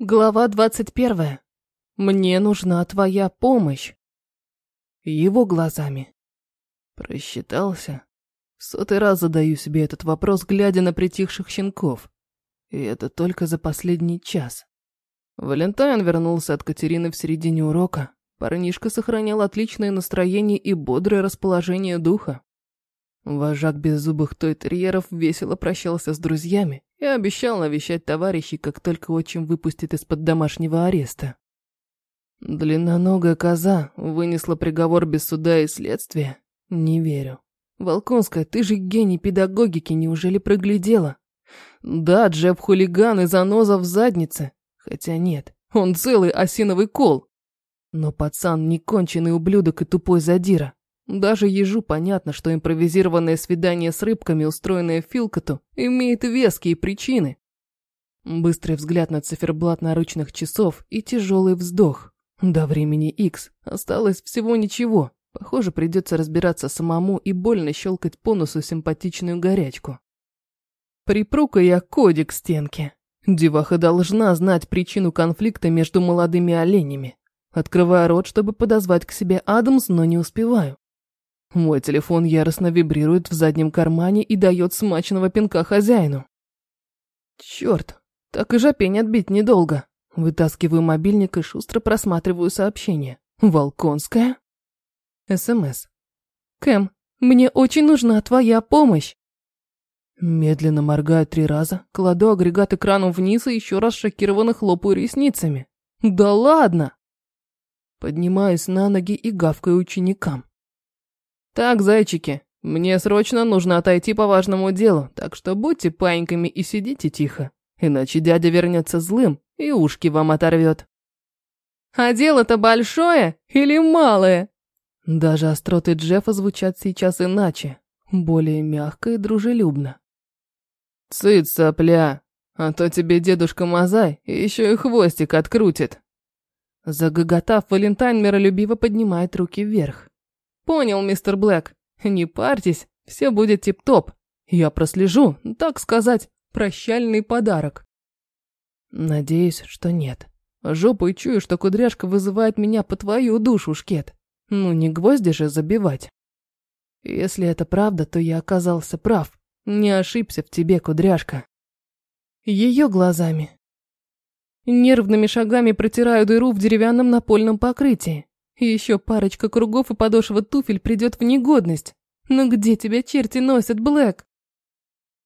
Глава двадцать первая. Мне нужна твоя помощь. Его глазами. Просчитался. В сотый раз задаю себе этот вопрос, глядя на притихших щенков. И это только за последний час. Валентайн вернулся от Катерины в середине урока. Парнишка сохранял отличное настроение и бодрое расположение духа. Вожак беззубых той-терьеров весело прощался с друзьями и обещал навещать товарищей, как только отчим выпустит из-под домашнего ареста. Длинноногая коза вынесла приговор без суда и следствия? Не верю. Волконская, ты же гений педагогики, неужели проглядела? Да, Джеб хулиган и заноза в заднице. Хотя нет, он целый осиновый кол. Но пацан не конченый ублюдок и тупой задира. Даже ежу понятно, что импровизированное свидание с рыбками, устроенное Филкоту, имеет веские причины. Быстрый взгляд на циферблат наручных часов и тяжелый вздох. До времени X осталось всего ничего. Похоже, придется разбираться самому и больно щелкать по носу симпатичную горячку. Припрука я кодик стенки. Деваха должна знать причину конфликта между молодыми оленями. Открываю рот, чтобы подозвать к себе Адамс, но не успеваю. Мой телефон яростно вибрирует в заднем кармане и дает смачного пинка хозяину. Черт, так и жопень отбить недолго. Вытаскиваю мобильник и шустро просматриваю сообщение. Волконская? СМС. Кэм, мне очень нужна твоя помощь. Медленно моргаю три раза, кладу агрегат экраном вниз и еще раз шокированно хлопаю ресницами. Да ладно! Поднимаюсь на ноги и гавкаю ученикам. «Так, зайчики, мне срочно нужно отойти по важному делу, так что будьте паиньками и сидите тихо, иначе дядя вернется злым и ушки вам оторвет». «А дело-то большое или малое?» Даже остроты Джеффа звучат сейчас иначе, более мягко и дружелюбно. «Цыц, сопля, а то тебе дедушка Мазай еще и хвостик открутит». Загоготав, Валентайн миролюбиво поднимает руки вверх. Понял, мистер Блэк. Не парьтесь, все будет тип-топ. Я прослежу, так сказать, прощальный подарок. Надеюсь, что нет. Жопой чую, что кудряшка вызывает меня по твою душу, Шкет. Ну, не гвозди же забивать. Если это правда, то я оказался прав. Не ошибся в тебе, кудряшка. Ее глазами. Нервными шагами протираю дыру в деревянном напольном покрытии. Еще парочка кругов и подошва туфель придет в негодность. Но где тебя черти носят, Блэк?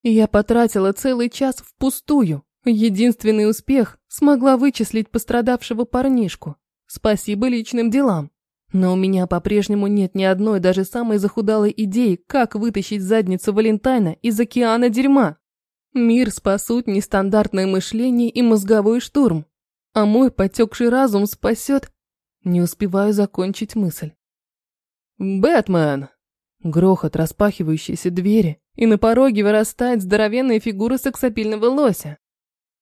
Я потратила целый час впустую. Единственный успех смогла вычислить пострадавшего парнишку. Спасибо личным делам. Но у меня по-прежнему нет ни одной даже самой захудалой идеи, как вытащить задницу Валентайна из океана дерьма. Мир спасут нестандартное мышление и мозговой штурм. А мой потекший разум спасет не успеваю закончить мысль. «Бэтмен!» Грохот распахивающейся двери, и на пороге вырастает здоровенная фигура сексапильного лося.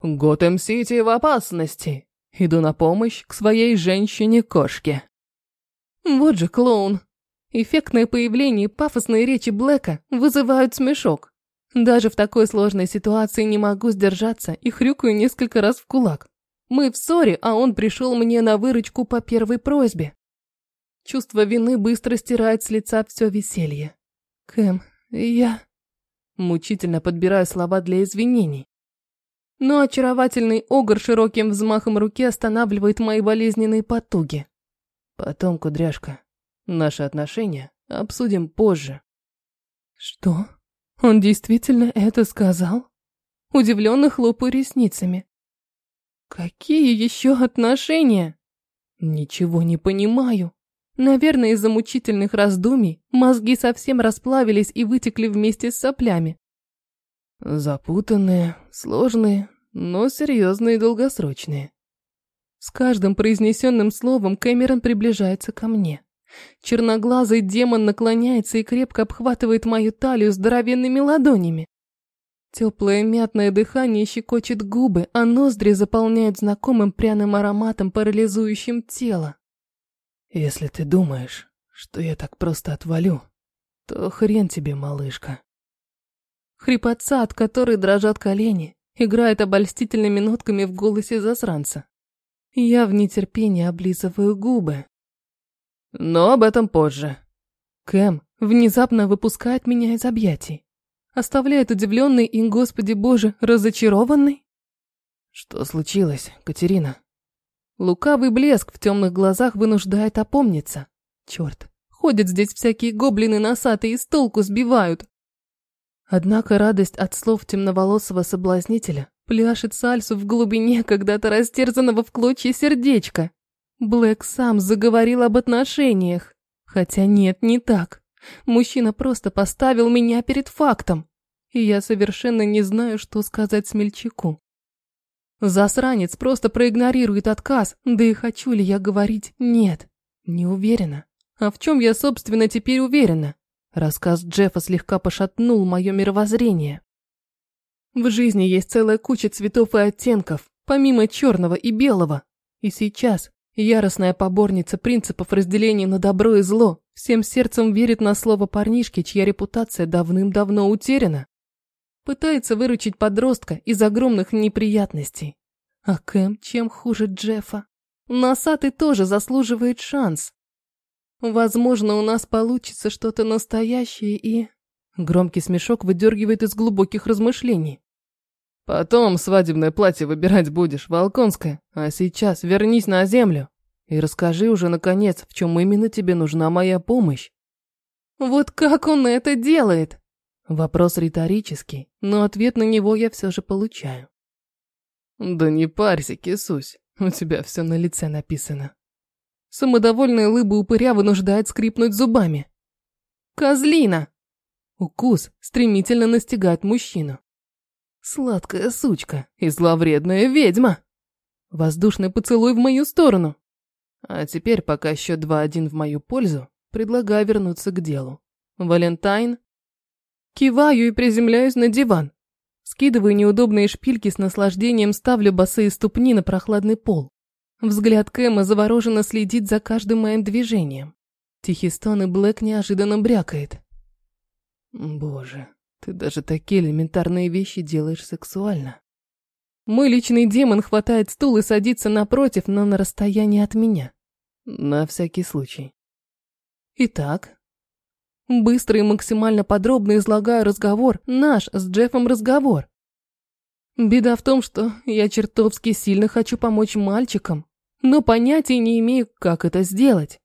«Готэм-Сити в опасности! Иду на помощь к своей женщине-кошке!» Вот же клоун! Эффектное появление и пафосные речи Блэка вызывают смешок. Даже в такой сложной ситуации не могу сдержаться и хрюкаю несколько раз в кулак. Мы в ссоре, а он пришел мне на выручку по первой просьбе. Чувство вины быстро стирает с лица все веселье. Кэм, я... Мучительно подбираю слова для извинений. Но очаровательный огр широким взмахом руки останавливает мои болезненные потуги. Потом, кудряшка, наши отношения обсудим позже. Что? Он действительно это сказал? Удивленно хлопаю ресницами. Какие еще отношения? Ничего не понимаю. Наверное, из-за мучительных раздумий мозги совсем расплавились и вытекли вместе с соплями. Запутанные, сложные, но серьезные и долгосрочные. С каждым произнесенным словом Кэмерон приближается ко мне. Черноглазый демон наклоняется и крепко обхватывает мою талию здоровенными ладонями. Теплое мятное дыхание щекочет губы, а ноздри заполняют знакомым пряным ароматом, парализующим тело. Если ты думаешь, что я так просто отвалю, то хрен тебе, малышка. Хрипотца, от которой дрожат колени, играет обольстительными нотками в голосе засранца. Я в нетерпении облизываю губы. Но об этом позже. Кэм внезапно выпускает меня из объятий. Оставляет удивленный и, господи боже, разочарованный. Что случилось, Катерина? Лукавый блеск в темных глазах вынуждает опомниться. Черт, ходят здесь всякие гоблины носатые и с толку сбивают. Однако радость от слов темноволосого соблазнителя пляшет сальсу в глубине когда-то растерзанного в клочья сердечка. Блэк сам заговорил об отношениях. Хотя нет, не так. Мужчина просто поставил меня перед фактом. И я совершенно не знаю, что сказать смельчаку. Засранец просто проигнорирует отказ, да и хочу ли я говорить «нет». Не уверена. А в чем я, собственно, теперь уверена? Рассказ Джеффа слегка пошатнул мое мировоззрение. В жизни есть целая куча цветов и оттенков, помимо черного и белого. И сейчас яростная поборница принципов разделения на добро и зло всем сердцем верит на слово парнишки, чья репутация давным-давно утеряна. Пытается выручить подростка из огромных неприятностей. А Кэм чем хуже Джеффа? Носатый тоже заслуживает шанс. Возможно, у нас получится что-то настоящее и... Громкий смешок выдергивает из глубоких размышлений. Потом свадебное платье выбирать будешь, Волконская. А сейчас вернись на землю и расскажи уже, наконец, в чем именно тебе нужна моя помощь. Вот как он это делает? Вопрос риторический, но ответ на него я все же получаю. Да не парься, кисусь, у тебя все на лице написано. Самодовольная лыба упыря вынуждает скрипнуть зубами. Козлина! Укус стремительно настигает мужчину. Сладкая сучка и зловредная ведьма. Воздушный поцелуй в мою сторону. А теперь, пока счет 2-1 в мою пользу, предлагаю вернуться к делу. Валентайн. Киваю и приземляюсь на диван. Скидываю неудобные шпильки с наслаждением, ставлю босые ступни на прохладный пол. Взгляд Кэма завороженно следит за каждым моим движением. Тихий стон и Блэк неожиданно брякает. Боже, ты даже такие элементарные вещи делаешь сексуально. Мой личный демон хватает стул и садится напротив, но на расстоянии от меня. На всякий случай. Итак, быстро и максимально подробно излагаю разговор, наш с Джеффом разговор. Беда в том, что я чертовски сильно хочу помочь мальчикам, но понятия не имею, как это сделать.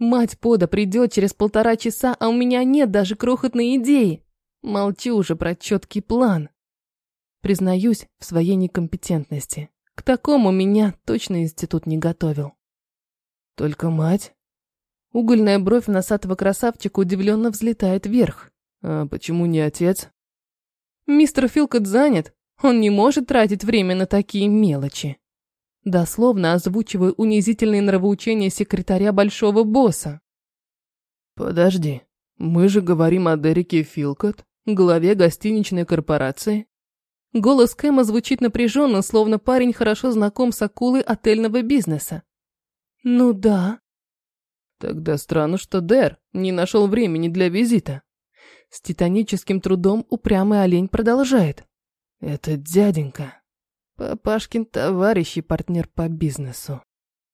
Мать пода придет через полтора часа, а у меня нет даже крохотной идеи. Молчу уже про четкий план. Признаюсь в своей некомпетентности. К такому меня точно институт не готовил. Только мать? Угольная бровь носатого красавчика удивленно взлетает вверх. А почему не отец? Мистер Филкот занят. Он не может тратить время на такие мелочи. Дословно озвучиваю унизительные нравоучения секретаря большого босса. Подожди, мы же говорим о Дереке Филкот, главе гостиничной корпорации. Голос Кэма звучит напряженно, словно парень хорошо знаком с акулой отельного бизнеса. Ну да. Тогда странно, что Дэр не нашел времени для визита. С титаническим трудом упрямый олень продолжает. Это дяденька. Папашкин товарищ и партнер по бизнесу.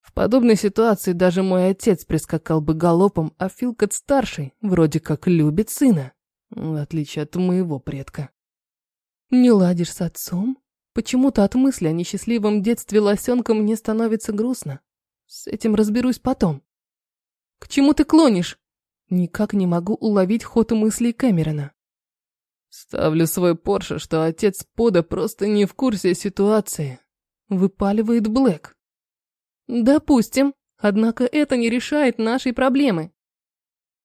В подобной ситуации даже мой отец прискакал бы галопом, а Филкот-старший вроде как любит сына, в отличие от моего предка. Не ладишь с отцом? Почему-то от мысли о несчастливом детстве лосенка мне становится грустно. С этим разберусь потом. К чему ты клонишь? Никак не могу уловить ход мыслей Кэмерона. Ставлю свой Порше, что отец Пода просто не в курсе ситуации. Выпаливает Блэк. Допустим, однако это не решает нашей проблемы.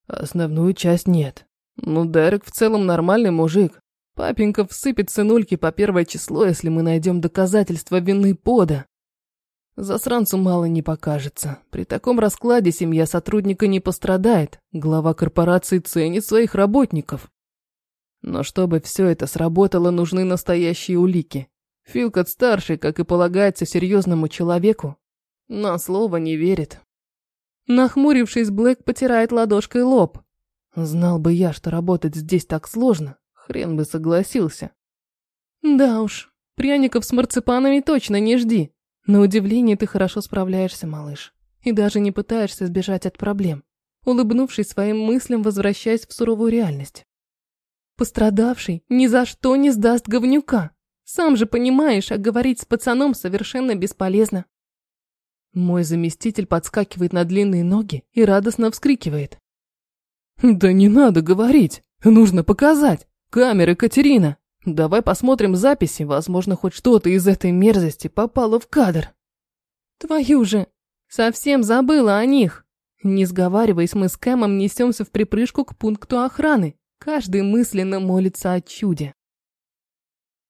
Основную часть нет. Ну, Дерек в целом нормальный мужик. Папенька всыпет сынульки по первое число, если мы найдем доказательства вины Пода. Засранцу мало не покажется. При таком раскладе семья сотрудника не пострадает. Глава корпорации ценит своих работников. Но чтобы все это сработало, нужны настоящие улики. Филкот-старший, как и полагается серьезному человеку, на слово не верит. Нахмурившись, Блэк потирает ладошкой лоб. Знал бы я, что работать здесь так сложно, хрен бы согласился. Да уж, Пряников с марципанами точно не жди. На удивление ты хорошо справляешься, малыш. И даже не пытаешься сбежать от проблем. Улыбнувшись своим мыслям, возвращаясь в суровую реальность. Пострадавший ни за что не сдаст говнюка. Сам же понимаешь, а говорить с пацаном совершенно бесполезно. Мой заместитель подскакивает на длинные ноги и радостно вскрикивает. «Да не надо говорить, нужно показать. Камеры, Катерина. Давай посмотрим записи, возможно, хоть что-то из этой мерзости попало в кадр». «Твою же! Совсем забыла о них!» Не сговариваясь, мы с Кэмом несемся в припрыжку к пункту охраны. Каждый мысленно молится о чуде.